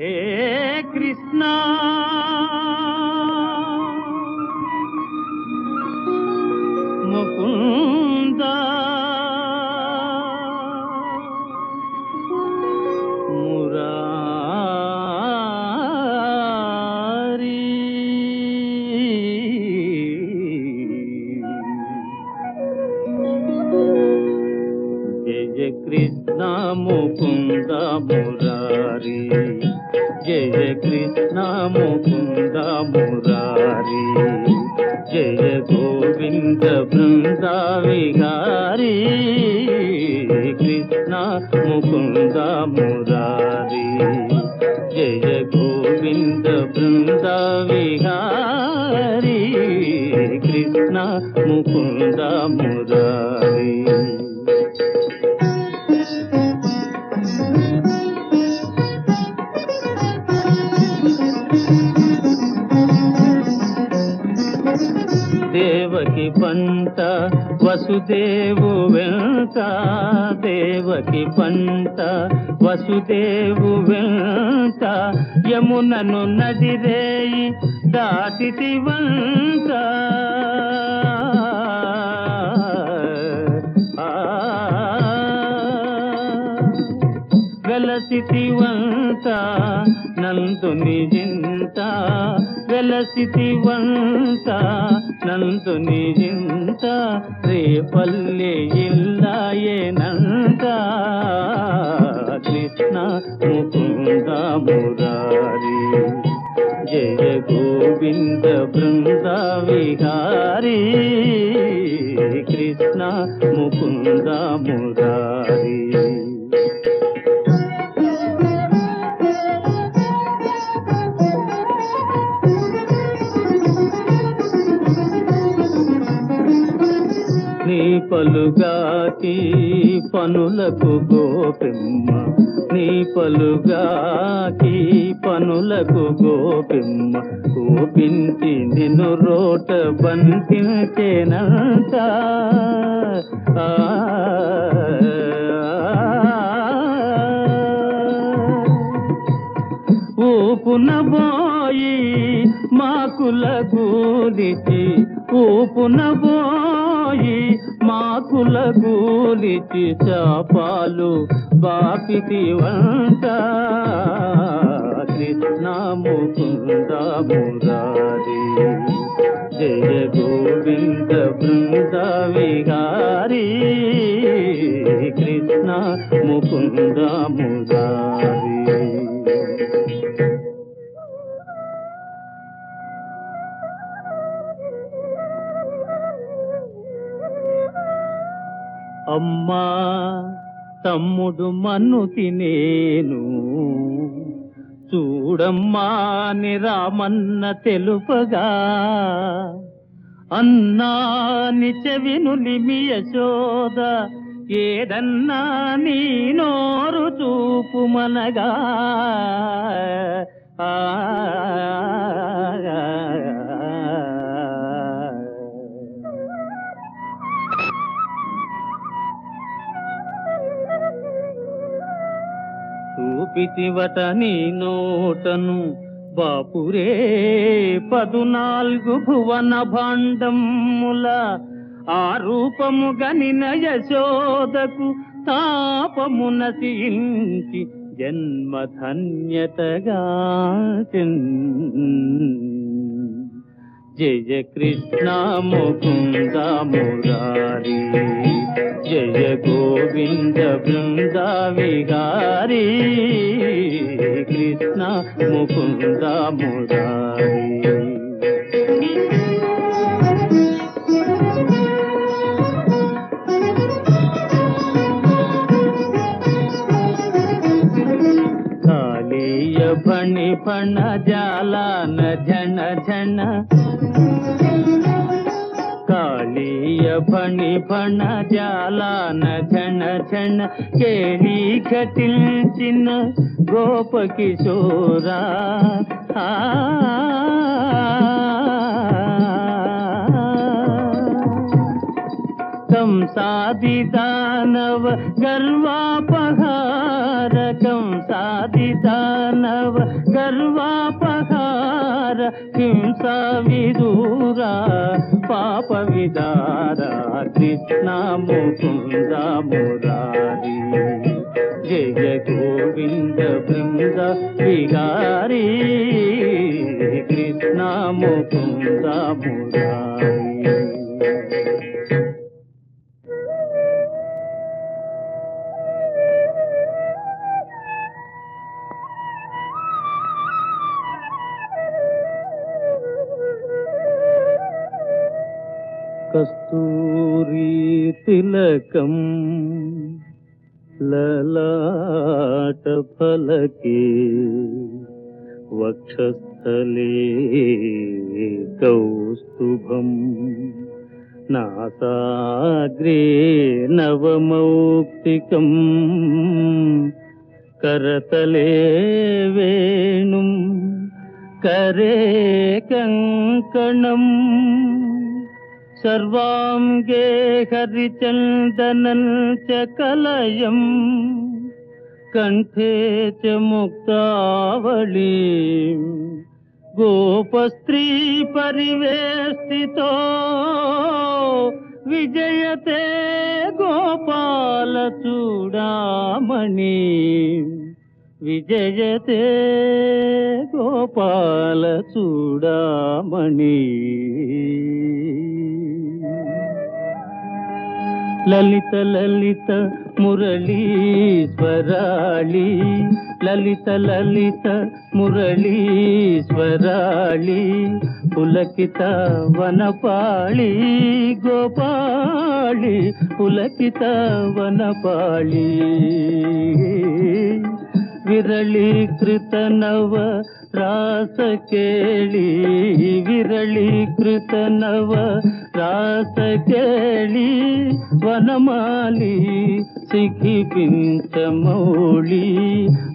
హే కృష్ణ. ముకుంద. మురారి. జయ కృష్ణ ముకుంద మురారి. జయ కృష్ణ ముకుంద మురారి జయ గోవింద బృంద విహారి కృష్ణ ముకుంద మురారి జయ గోవింద బృంద విహారి కృష్ణ ముకుంద మురారి. దేవకి పంట వసుదేవు వెంట దేవకి పంట వసుదేవు వెంట యమునను నదిరేయి దాటితి వంట వెలసితివంత నందుని జింత వెలసితివంత నందుని జింత రేపల్లె ఇల్లాయేనంత కృష్ణ ముకుంద మురారి జయ గోవింద బృంద విహారీ. కృష్ణ ముకుంద మురారి. నీ పలుగాకి పనులకు గోపిమ్మ. నీ పలుగాకి పనులకు గోపిమ్మ. కోపించి నిన్ను రోట బంధించేనంత ఆ, ఊపున బోయి మాకుల గూలిచి ఊపున పోయి మాకుల గూలిచి చాపాలు బాపితి వంట. కృష్ణ ముకుంద మురారి. జయ తమ్ముడు మన్ను తినేను. చూడమ్మా అని రామన్న తెలుపగా అన్నాని చెవిను యశోద ఏదన్నా నీ నోరు చూపుమనగా. ఆ చూపితివట నీ నోటను. బాపురే పదునాలుగు భువన భాండముల ఆ రూపము గనిన యశోదకు తాపమున జన్మధన్యతగా జయ కృష్ణ ముకుంద మురారీ. జయ గోవింద బృంద విహారీ కృష్ణ ముకుంద మురారి కాళీయ ఫణి ఫణ జాలాన ఝణ ఝణ కేళీ ఘటించిన గోప కిశోరా ఆ. కంసాది దానవ గర్వాపహారక కంసాదిదానవ గర్వాపహార హింసా విదూరా. పాప విదారా కృష్ణ ముకుంద మురారి. జయ గోవింద బృంద విహారీ. కృష్ణ ముకుంద మురారి. తిలకం లలాట ఫలకే వక్షస్థలే కౌస్తుభం నాసాగ్రే నవమౌక్తికం కరతలే వేణుం కరే కంకణం సర్వాంగే హరిచందనం చ కలయం కంఠే చ ముక్తావళీ గోపస్త్రీ పరివేష్టితో విజయతే గోపాల లలిత లలిత మురళీశ్వరాళి లలిత లలిత మురళీశ్వరాళి పులకిత వనపాళి గోపాళి. పులకిత వనపాళి. విరళీకృత నవ రాస కేళి విరళీకృత నవ రాస కేళి వనమాలి సిఖిపించమౌళి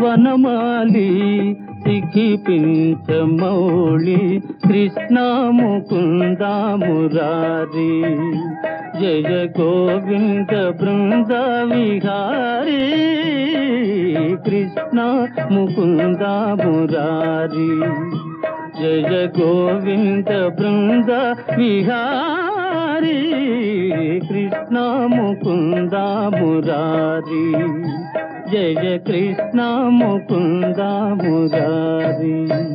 వనమాలి సిఖిపించమౌళి కృష్ణ ముకుంద మురారి జయ గోవింద బృంద విహారీ కృష్ణ ముకుంద మురారి జయ గోవింద బృంద విహారీ కృష్ణ ముకుంద మురారి. జయ కృష్ణ ముకుంద మురారీ.